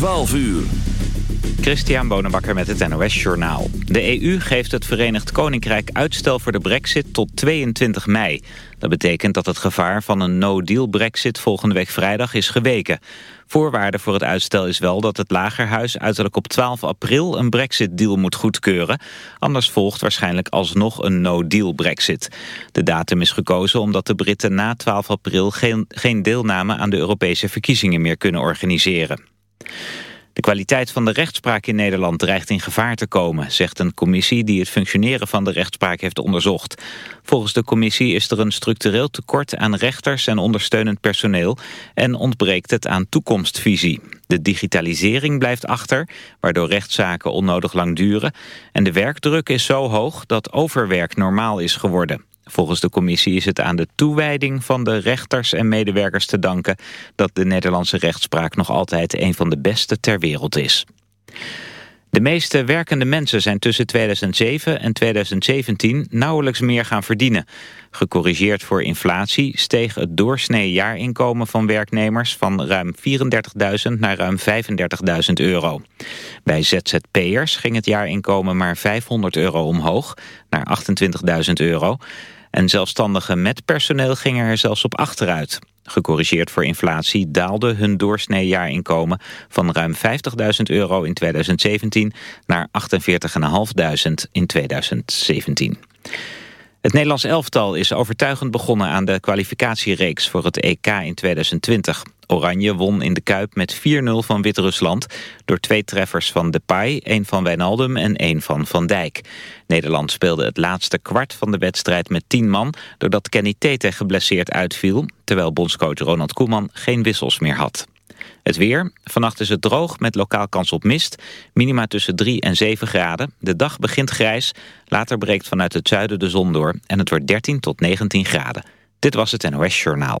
12 uur. Christian Bonenbakker met het NOS Journaal. De EU geeft het Verenigd Koninkrijk uitstel voor de brexit tot 22 mei. Dat betekent dat het gevaar van een no-deal brexit volgende week vrijdag is geweken. Voorwaarde voor het uitstel is wel dat het Lagerhuis uiterlijk op 12 april een brexit-deal moet goedkeuren. Anders volgt waarschijnlijk alsnog een no-deal brexit. De datum is gekozen omdat de Britten na 12 april geen, geen deelname aan de Europese verkiezingen meer kunnen organiseren. De kwaliteit van de rechtspraak in Nederland dreigt in gevaar te komen, zegt een commissie die het functioneren van de rechtspraak heeft onderzocht. Volgens de commissie is er een structureel tekort aan rechters en ondersteunend personeel en ontbreekt het aan toekomstvisie. De digitalisering blijft achter, waardoor rechtszaken onnodig lang duren en de werkdruk is zo hoog dat overwerk normaal is geworden. Volgens de commissie is het aan de toewijding van de rechters en medewerkers te danken dat de Nederlandse rechtspraak nog altijd een van de beste ter wereld is. De meeste werkende mensen zijn tussen 2007 en 2017 nauwelijks meer gaan verdienen. Gecorrigeerd voor inflatie steeg het doorsnee jaarinkomen van werknemers van ruim 34.000 naar ruim 35.000 euro. Bij ZZP'ers ging het jaarinkomen maar 500 euro omhoog naar 28.000 euro. En zelfstandigen met personeel gingen er zelfs op achteruit. Gecorrigeerd voor inflatie daalde hun doorsnee jaarinkomen van ruim 50.000 euro in 2017 naar 48.500 in 2017. Het Nederlands elftal is overtuigend begonnen aan de kwalificatiereeks voor het EK in 2020. Oranje won in de Kuip met 4-0 van Wit-Rusland... door twee treffers van Depay, één van Wijnaldum en één van Van Dijk. Nederland speelde het laatste kwart van de wedstrijd met 10 man... doordat Kenny Tete geblesseerd uitviel... terwijl bondscoach Ronald Koeman geen wissels meer had. Het weer. Vannacht is het droog met lokaal kans op mist. Minima tussen 3 en 7 graden. De dag begint grijs. Later breekt vanuit het zuiden de zon door. En het wordt 13 tot 19 graden. Dit was het NOS Journaal.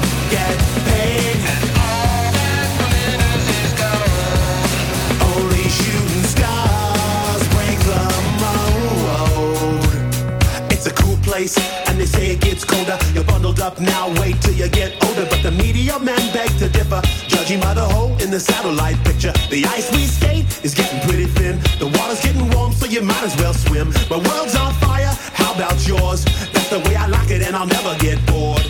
up now, wait till you get older. But the media men beg to differ, judging by the hole in the satellite picture. The ice we skate is getting pretty thin. The water's getting warm, so you might as well swim. My world's on fire, how about yours? That's the way I like it, and I'll never get bored.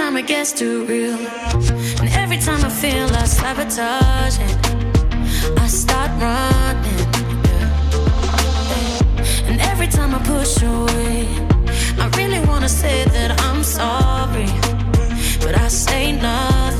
time it gets too real, and every time I feel like sabotage I start running. And every time I push away, I really wanna say that I'm sorry, but I say nothing.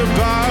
about.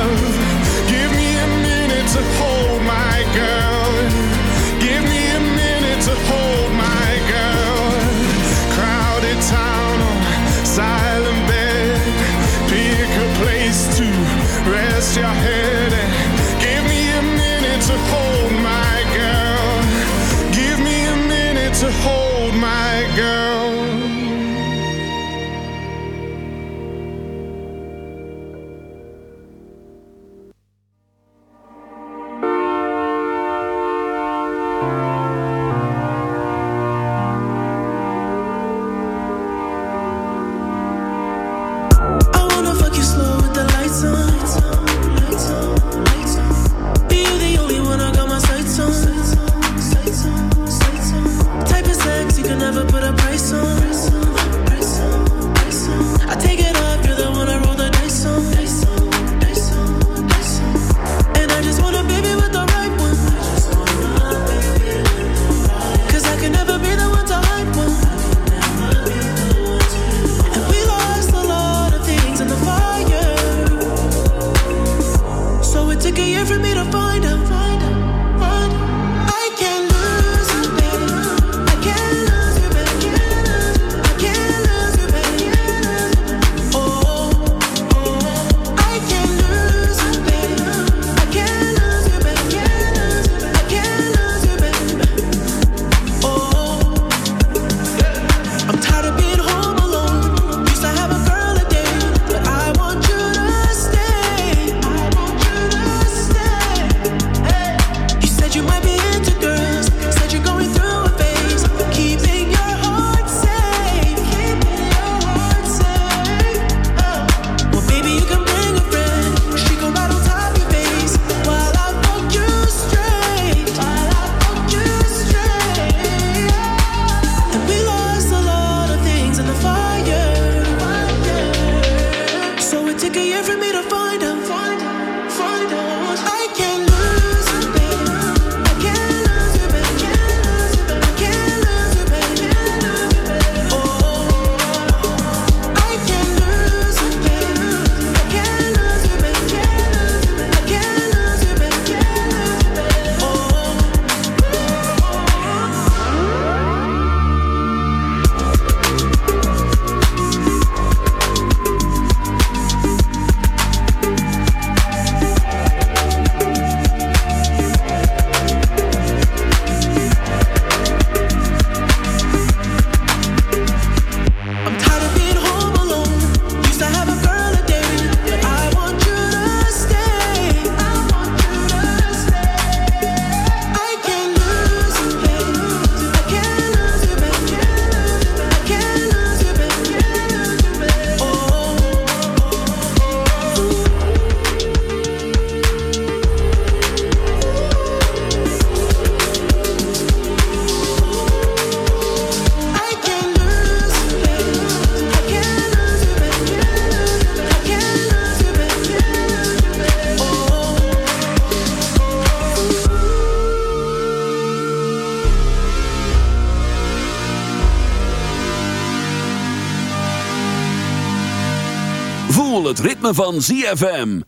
Van ZFM.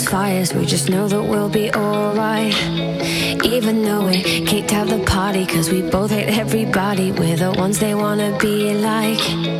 those fires, we just know that we'll be alright. Even though we can't have the party, cause we both hate everybody, we're the ones they wanna be like.